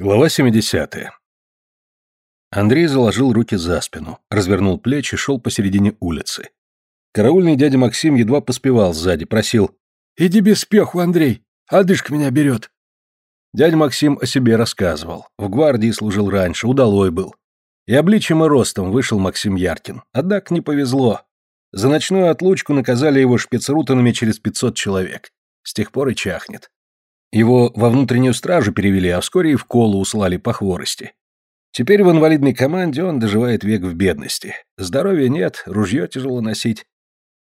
Глава 70. Андрей заложил руки за спину, развернул плечи, шел посередине улицы. Караульный дядя Максим едва поспевал сзади, просил «Иди без спеху, Андрей, одышка меня берет». Дядя Максим о себе рассказывал. В гвардии служил раньше, удалой был. И обличием и ростом вышел Максим Яркин. Однако не повезло. За ночную отлучку наказали его шпицрутанами через 500 человек. С тех пор и чахнет. Его во внутреннюю стражу перевели, а вскоре и в колу услали по хворости. Теперь в инвалидной команде он доживает век в бедности. Здоровья нет, ружье тяжело носить.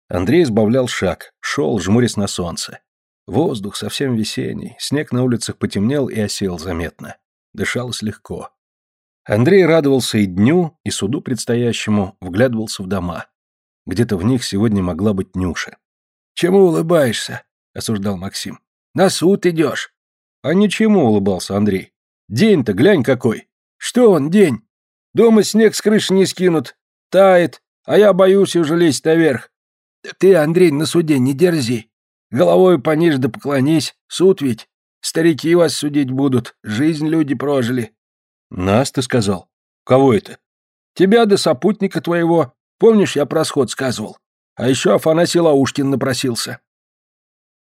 Андрей сбавлял шаг, шел, жмурясь на солнце. Воздух совсем весенний, снег на улицах потемнел и осел заметно. Дышалось легко. Андрей радовался и дню, и суду предстоящему, вглядывался в дома. Где-то в них сегодня могла быть Нюша. «Чему улыбаешься?» — осуждал Максим. На суд идешь. А ничему, улыбался Андрей. День-то глянь какой. Что он, день? Дома снег с крыши не скинут. Тает, а я боюсь уже лезть наверх. Ты, Андрей, на суде не дерзи. Головой пониже да поклонись. Суд ведь. Старики вас судить будут. Жизнь люди прожили. Нас, ты сказал. Кого это? Тебя да сопутника твоего. Помнишь, я про сход сказывал? А еще Афанасий Лаушкин напросился.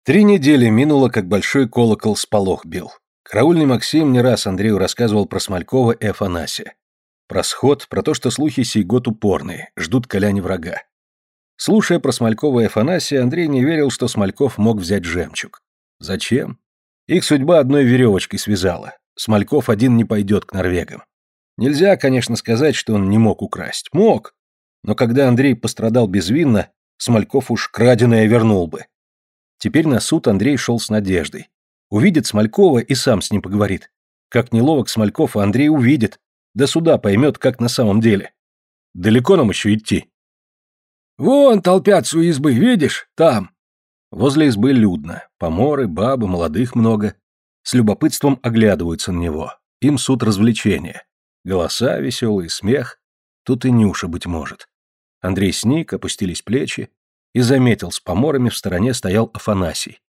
Три недели минуло, как большой колокол сполох бил. Караульный Максим не раз Андрею рассказывал про Смолькова и Афанасия. Про сход, про то, что слухи сей год упорные, ждут коляне врага. Слушая про Смолькова и Афанасия, Андрей не верил, что Смольков мог взять жемчуг. Зачем? Их судьба одной веревочкой связала. Смольков один не пойдет к норвегам. Нельзя, конечно, сказать, что он не мог украсть. Мог. Но когда Андрей пострадал безвинно, Смольков уж краденое вернул бы. Теперь на суд Андрей шел с надеждой. Увидит Смолькова и сам с ним поговорит. Как неловок Смольков, а Андрей увидит. До суда поймет, как на самом деле. Далеко нам еще идти? Вон толпятся у избы, видишь? Там. Возле избы людно. Поморы, бабы, молодых много. С любопытством оглядываются на него. Им суд развлечения. Голоса веселые, смех. Тут и Нюша, быть может. Андрей сник, опустились плечи и заметил, с поморами в стороне стоял Афанасий.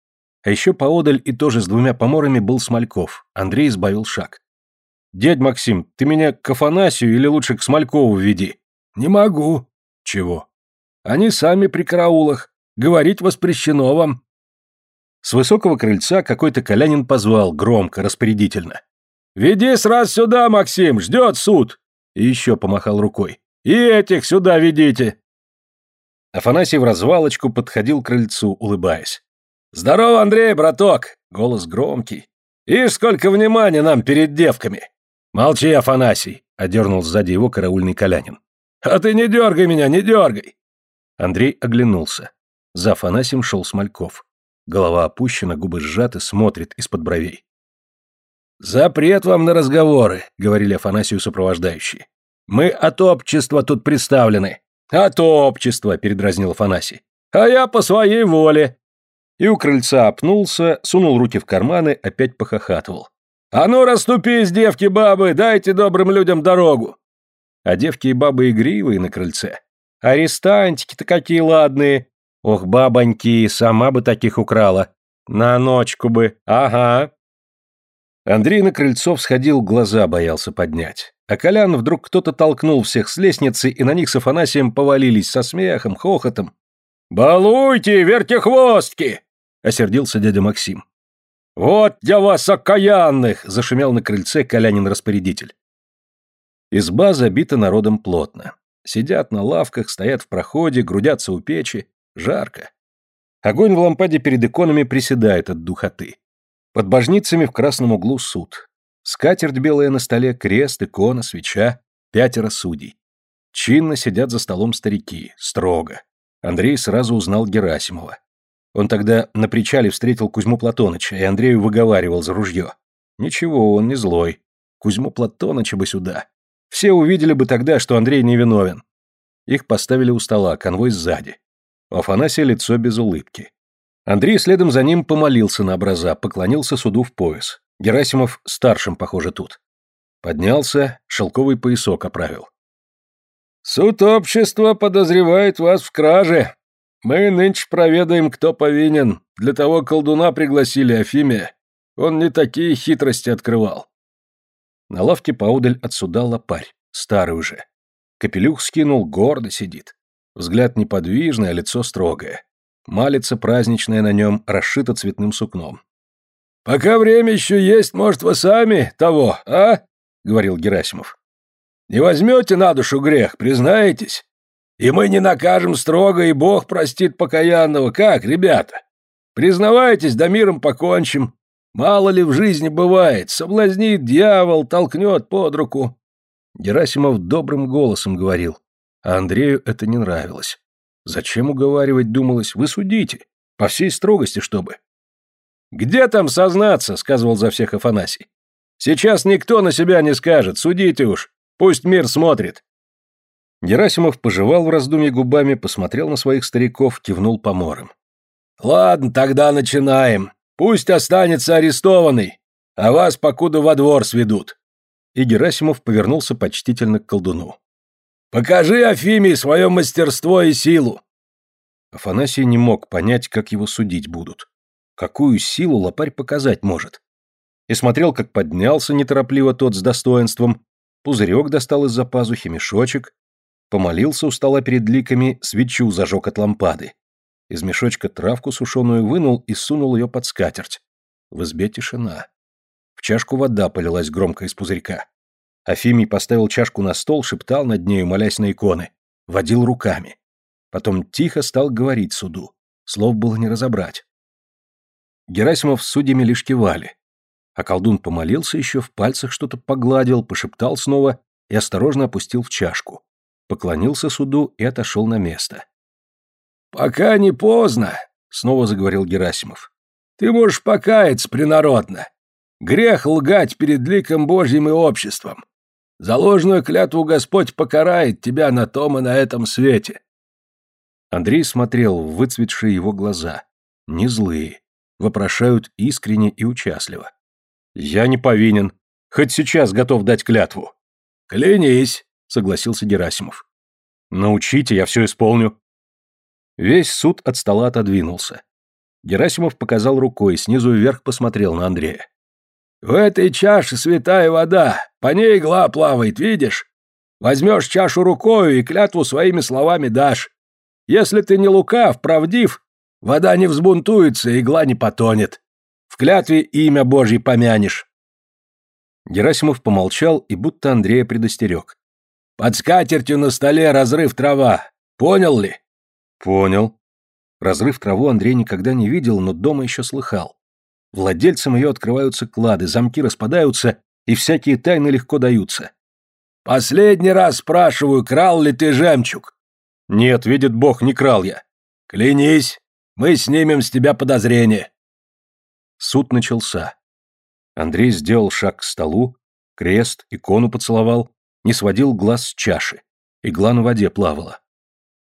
А еще поодаль и тоже с двумя поморами был Смольков. Андрей избавил шаг. «Дядь Максим, ты меня к Афанасию или лучше к Смолькову веди?» «Не могу». «Чего?» «Они сами при караулах. Говорить воспрещено вам». С высокого крыльца какой-то колянин позвал, громко, распорядительно. «Веди сразу сюда, Максим, ждет суд!» И еще помахал рукой. «И этих сюда ведите!» Афанасий в развалочку подходил к крыльцу, улыбаясь. «Здорово, Андрей, браток!» — голос громкий. «Ишь, сколько внимания нам перед девками!» «Молчи, Афанасий!» — одернул сзади его караульный колянин. «А ты не дергай меня, не дергай!» Андрей оглянулся. За Афанасием шел Смольков. Голова опущена, губы сжаты, смотрит из-под бровей. «Запрет вам на разговоры», — говорили Афанасию сопровождающие. «Мы от общества тут представлены. «От общества», — передразнил Афанасий. «А я по своей воле». И у крыльца опнулся, сунул руки в карманы, опять похохатывал. «А ну, расступись, девки-бабы, дайте добрым людям дорогу!» А девки и бабы игривые на крыльце. Арестантики-то какие ладные. Ох, бабоньки, сама бы таких украла. На ночку бы, ага. Андрей на крыльцо всходил, глаза боялся поднять. А Колян вдруг кто-то толкнул всех с лестницы, и на них с Афанасием повалились со смехом, хохотом. «Балуйте, вертихвостки!» — осердился дядя Максим. «Вот я вас, окаянных!» — зашумел на крыльце Колянин-распорядитель. Изба забита народом плотно. Сидят на лавках, стоят в проходе, грудятся у печи. Жарко. Огонь в лампаде перед иконами приседает от духоты. Под божницами в красном углу суд. Скатерть белая на столе, крест, икона, свеча, пятеро судей. Чинно сидят за столом старики, строго. Андрей сразу узнал Герасимова. Он тогда на причале встретил Кузьму Платоныча, и Андрею выговаривал за ружье. Ничего, он не злой. Кузьму Платоныча бы сюда. Все увидели бы тогда, что Андрей невиновен. Их поставили у стола, конвой сзади. У Афанасия лицо без улыбки. Андрей следом за ним помолился на образа, поклонился суду в пояс. Герасимов старшим, похоже, тут. Поднялся, шелковый поясок оправил. «Суд общества подозревает вас в краже. Мы нынче проведаем, кто повинен. Для того колдуна пригласили Афимия. Он не такие хитрости открывал». На лавке поудаль отсюда лопарь, старый уже. Капелюх скинул, гордо сидит. Взгляд неподвижный, а лицо строгое. Малица праздничная на нем, расшита цветным сукном. «Пока время еще есть, может, вы сами того, а?» — говорил Герасимов. «Не возьмете на душу грех, признаетесь? И мы не накажем строго, и Бог простит покаянного. Как, ребята? Признавайтесь, да миром покончим. Мало ли в жизни бывает, соблазнит дьявол, толкнет под руку». Герасимов добрым голосом говорил, а Андрею это не нравилось. Зачем уговаривать, думалось, вы судите, по всей строгости, чтобы. «Где там сознаться?» — сказывал за всех Афанасий. «Сейчас никто на себя не скажет, судите уж, пусть мир смотрит». Герасимов пожевал в раздумье губами, посмотрел на своих стариков, кивнул помором. «Ладно, тогда начинаем. Пусть останется арестованный, а вас покуда во двор сведут». И Герасимов повернулся почтительно к колдуну. «Покажи Афимии свое мастерство и силу!» Афанасий не мог понять, как его судить будут. Какую силу лопарь показать может? И смотрел, как поднялся неторопливо тот с достоинством, пузырек достал из-за пазухи мешочек, помолился у стола перед ликами, свечу зажег от лампады. Из мешочка травку сушеную вынул и сунул ее под скатерть. В избе тишина. В чашку вода полилась громко из пузырька. Афимий поставил чашку на стол, шептал над нею, молясь на иконы. Водил руками. Потом тихо стал говорить суду. Слов было не разобрать. Герасимов с судьями лишь кивали. А колдун помолился еще, в пальцах что-то погладил, пошептал снова и осторожно опустил в чашку. Поклонился суду и отошел на место. «Пока не поздно», — снова заговорил Герасимов. «Ты можешь покаяться принародно. Грех лгать перед ликом Божьим и обществом. За клятву Господь покарает тебя на том и на этом свете». Андрей смотрел в выцветшие его глаза. Не злые, вопрошают искренне и участливо. «Я не повинен. Хоть сейчас готов дать клятву». «Клянись», — согласился Герасимов. «Научите, я все исполню». Весь суд от стола отодвинулся. Герасимов показал рукой, снизу вверх посмотрел на Андрея. «В этой чаше святая вода, по ней игла плавает, видишь? Возьмешь чашу рукою и клятву своими словами дашь. Если ты не лукав, правдив, Вода не взбунтуется, игла не потонет. В клятве имя Божье помянешь. Герасимов помолчал и будто Андрея предостерег. Под скатертью на столе разрыв трава. Понял ли? Понял. Разрыв траву Андрей никогда не видел, но дома еще слыхал. Владельцам ее открываются клады, замки распадаются, и всякие тайны легко даются. Последний раз спрашиваю, крал ли ты жемчуг? Нет, видит Бог, не крал я. Клянись. Мы снимем с тебя подозрение. Суд начался. Андрей сделал шаг к столу, крест, икону поцеловал, не сводил глаз с чаши. Игла на воде плавала.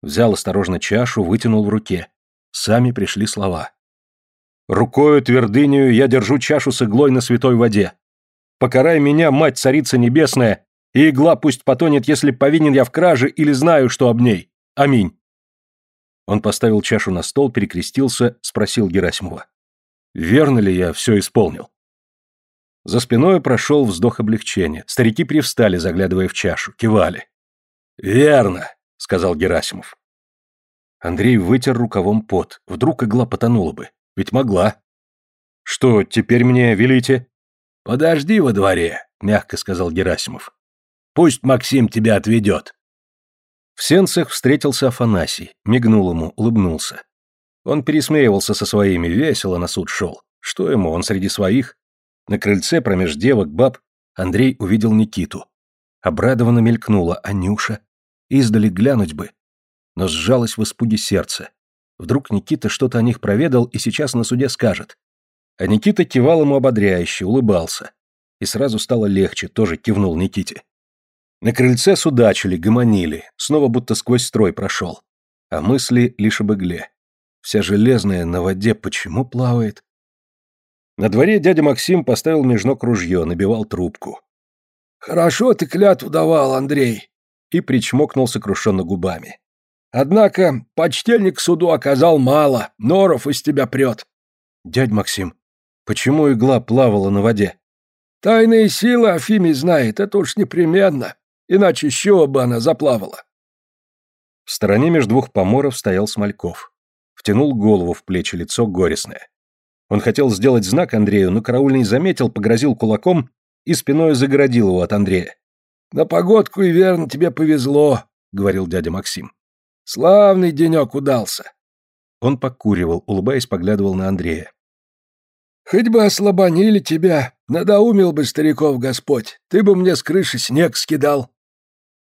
Взял осторожно чашу, вытянул в руке. Сами пришли слова. «Рукою твердынею я держу чашу с иглой на святой воде. Покарай меня, мать царица небесная, и игла пусть потонет, если повинен я в краже или знаю, что об ней. Аминь». Он поставил чашу на стол, перекрестился, спросил Герасимова. «Верно ли я все исполнил?» За спиной прошел вздох облегчения. Старики привстали, заглядывая в чашу, кивали. «Верно», — сказал Герасимов. Андрей вытер рукавом пот. Вдруг игла потонула бы. Ведь могла. «Что, теперь мне велите?» «Подожди во дворе», — мягко сказал Герасимов. «Пусть Максим тебя отведет». В сенцах встретился Афанасий, мигнул ему, улыбнулся. Он пересмеивался со своими, весело на суд шел. Что ему, он среди своих? На крыльце промеж девок, баб, Андрей увидел Никиту. Обрадованно мелькнула Анюша. Издали глянуть бы. Но сжалось в испуге сердце. Вдруг Никита что-то о них проведал и сейчас на суде скажет. А Никита кивал ему ободряюще, улыбался. И сразу стало легче, тоже кивнул Никите. На крыльце судачили, гомонили, снова будто сквозь строй прошел. А мысли лишь об игле. Вся железная на воде почему плавает? На дворе дядя Максим поставил меж ног ружье, набивал трубку. «Хорошо ты клятву давал, Андрей!» И причмокнул сокрушенно губами. «Однако почтельник суду оказал мало, норов из тебя прет». «Дядь Максим, почему игла плавала на воде?» Тайные силы Афимий знает, это уж непременно. Иначе с чего бы она заплавала? В стороне между двух поморов стоял Смольков. Втянул голову в плечи, лицо горестное. Он хотел сделать знак Андрею, но караульный заметил, погрозил кулаком и спиной загородил его от Андрея. «На погодку и верно тебе повезло», — говорил дядя Максим. «Славный денек удался». Он покуривал, улыбаясь, поглядывал на Андрея. «Хоть бы ослабонили тебя, надоумил бы стариков Господь, ты бы мне с крыши снег скидал».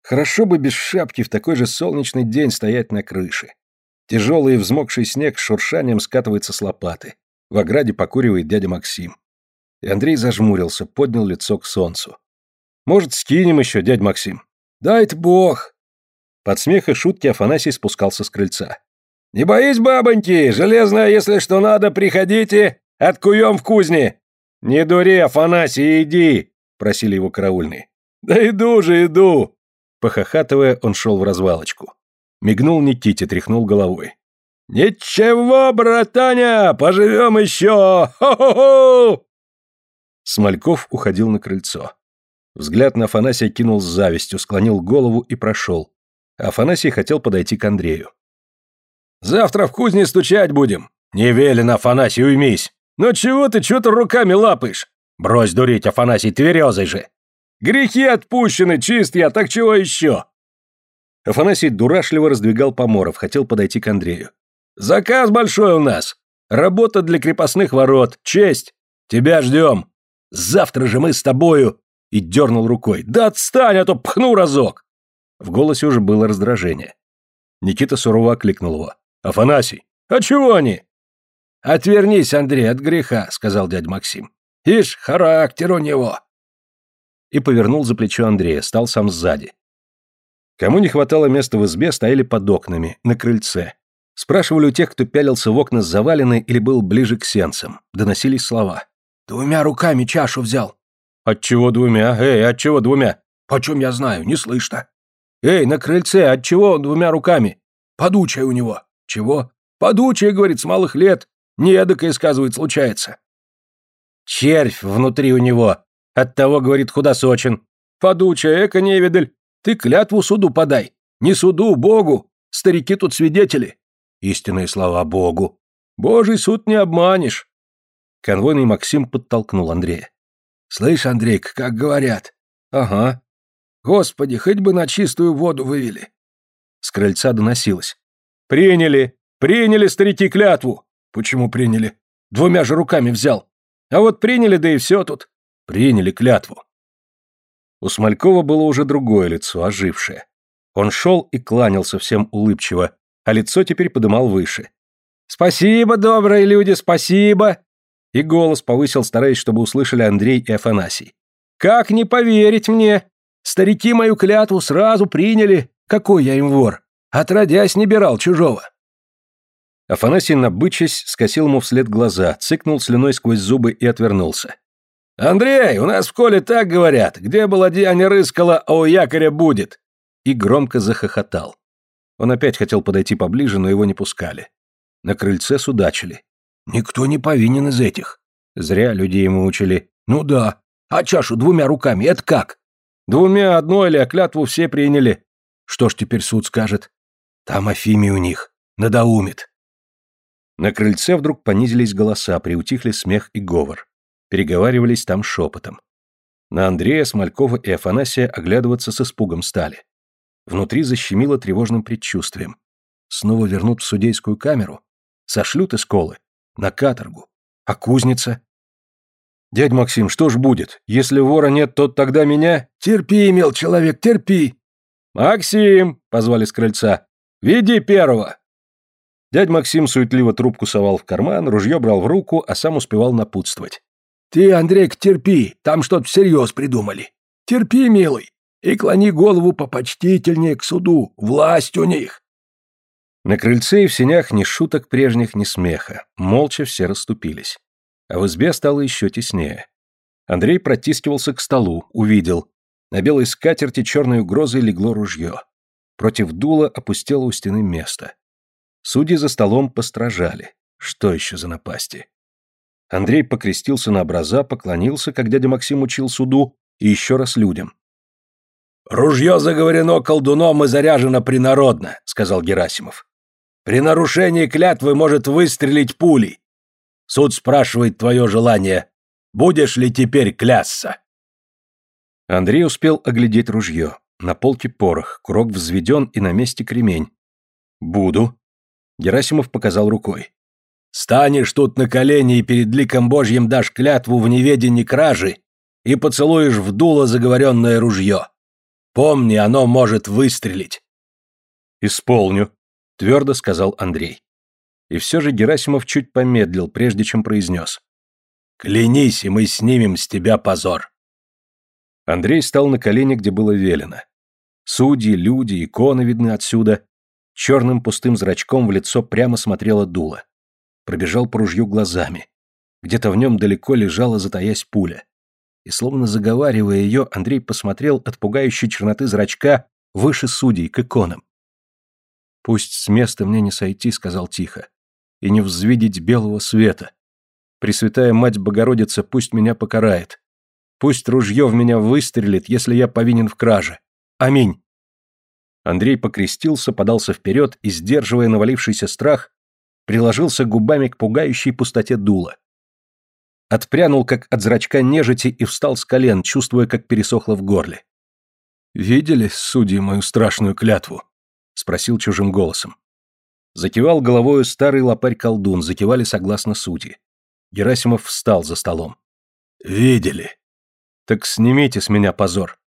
Хорошо бы без шапки в такой же солнечный день стоять на крыше. Тяжелый и взмокший снег с шуршанием скатывается с лопаты. В ограде покуривает дядя Максим. И Андрей зажмурился, поднял лицо к солнцу. «Может, скинем еще, дядя Максим?» «Дай-то бог!» Под смех и шутки Афанасий спускался с крыльца. «Не боись, бабоньки! Железная, если что надо, приходите! Откуем в кузне!» «Не дури, Афанасий, иди!» — просили его караульные. «Да иду же, иду!» Похохатывая, он шел в развалочку. Мигнул Никите, тряхнул головой. «Ничего, братаня, поживем еще! Хо-хо-хо!» Смольков уходил на крыльцо. Взгляд на Афанасия кинул с завистью, склонил голову и прошел. Афанасий хотел подойти к Андрею. «Завтра в кузне стучать будем!» «Не велено, Афанасий, уймись!» «Ну чего ты, что то руками лапаешь?» «Брось дурить, Афанасий, тверезый же!» Грехи отпущены, чист я, так чего еще?» Афанасий дурашливо раздвигал поморов, хотел подойти к Андрею. «Заказ большой у нас. Работа для крепостных ворот. Честь. Тебя ждем. Завтра же мы с тобою...» И дернул рукой. «Да отстань, а то пхну разок!» В голосе уже было раздражение. Никита сурово окликнул его. «Афанасий, а чего они?» «Отвернись, Андрей, от греха», — сказал дядя Максим. «Ишь, характер у него и повернул за плечо Андрея, стал сам сзади. Кому не хватало места в избе, стояли под окнами, на крыльце. Спрашивали у тех, кто пялился в окна завалены или был ближе к сенцам. Доносились слова. «Двумя руками чашу взял». «Отчего двумя? Эй, отчего двумя?» «Почем я знаю, не слышно». «Эй, на крыльце, отчего он двумя руками?» «Подучая у него». «Чего?» «Подучая, говорит, с малых лет. Не эдакое, сказывает, случается». «Червь внутри у него», Оттого, говорит, худосочен. Подучая эко невидаль, ты клятву суду подай. Не суду, Богу. Старики тут свидетели. Истинные слова Богу. Божий суд не обманешь. Конвойный Максим подтолкнул Андрея. Слышь, Андрейк, как говорят. Ага. Господи, хоть бы на чистую воду вывели. С крыльца доносилось. Приняли. Приняли старики клятву. Почему приняли? Двумя же руками взял. А вот приняли, да и все тут. Приняли клятву. У Смолькова было уже другое лицо, ожившее. Он шел и кланялся всем улыбчиво, а лицо теперь подымал выше. «Спасибо, добрые люди, спасибо!» И голос повысил, стараясь, чтобы услышали Андрей и Афанасий. «Как не поверить мне? Старики мою клятву сразу приняли. Какой я им вор? Отродясь не бирал чужого». Афанасий, набычась, скосил ему вслед глаза, цыкнул слюной сквозь зубы и отвернулся. «Андрей, у нас в школе так говорят. Где была Дианя рыскала, а у якоря будет!» И громко захохотал. Он опять хотел подойти поближе, но его не пускали. На крыльце судачили. «Никто не повинен из этих». Зря людей ему учили. «Ну да. А чашу двумя руками, это как?» «Двумя одной или а клятву все приняли». «Что ж теперь суд скажет?» «Там Афими у них. Надоумит». На крыльце вдруг понизились голоса, приутихли смех и говор переговаривались там шепотом. На Андрея, Смолькова и Афанасия оглядываться с испугом стали. Внутри защемило тревожным предчувствием. Снова вернут в судейскую камеру? Сошлют из колы? На каторгу? А кузница? «Дядь Максим, что ж будет? Если вора нет, то тогда меня...» «Терпи, мил человек, терпи!» «Максим!» — позвали с крыльца. «Веди первого!» Дядь Максим суетливо трубку совал в карман, ружье брал в руку, а сам успевал напутствовать. Ты, Андрейк, терпи, там что-то всерьез придумали. Терпи, милый, и клони голову попочтительнее к суду, власть у них. На крыльце и в сенях ни шуток прежних, ни смеха. Молча все расступились. А в избе стало еще теснее. Андрей протискивался к столу, увидел. На белой скатерти черной угрозой легло ружье. Против дула опустело у стены место. Судьи за столом постражали. Что еще за напасти? Андрей покрестился на образа, поклонился, как дядя Максим учил суду, и еще раз людям. «Ружье заговорено колдуном и заряжено принародно», — сказал Герасимов. «При нарушении клятвы может выстрелить пулей. Суд спрашивает твое желание. Будешь ли теперь клясться?» Андрей успел оглядеть ружье. На полке порох, курок взведен и на месте кремень. «Буду». Герасимов показал рукой. «Станешь тут на колени и перед ликом Божьим дашь клятву в неведении кражи и поцелуешь в дуло заговоренное ружье. Помни, оно может выстрелить». «Исполню», — твердо сказал Андрей. И все же Герасимов чуть помедлил, прежде чем произнес. «Клянись, и мы снимем с тебя позор». Андрей стал на колени, где было велено. Судьи, люди, иконы видны отсюда. Черным пустым зрачком в лицо прямо смотрело дуло. Пробежал по ружью глазами. Где-то в нем далеко лежала, затаясь пуля. И словно заговаривая ее, Андрей посмотрел от пугающей черноты зрачка выше судей, к иконам. «Пусть с места мне не сойти», — сказал тихо, — «и не взвидеть белого света. Пресвятая Мать Богородица пусть меня покарает. Пусть ружье в меня выстрелит, если я повинен в краже. Аминь. Андрей покрестился, подался вперед и, сдерживая навалившийся страх, приложился губами к пугающей пустоте дула. Отпрянул, как от зрачка нежити, и встал с колен, чувствуя, как пересохло в горле. «Видели, судьи, мою страшную клятву?» — спросил чужим голосом. Закивал головою старый лопарь-колдун, закивали согласно судьи. Герасимов встал за столом. «Видели», так снимите с меня позор.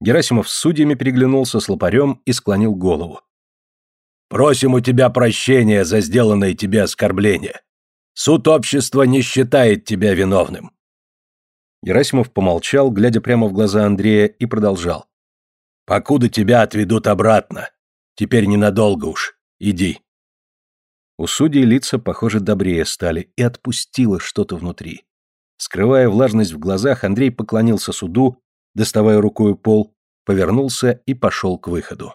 Герасимов с судьями переглянулся с лопарем и склонил голову. Просим у тебя прощения за сделанное тебе оскорбление. Суд общества не считает тебя виновным. Герасимов помолчал, глядя прямо в глаза Андрея, и продолжал. «Покуда тебя отведут обратно. Теперь ненадолго уж. Иди». У судей лица, похоже, добрее стали, и отпустило что-то внутри. Скрывая влажность в глазах, Андрей поклонился суду, доставая рукой пол, повернулся и пошел к выходу.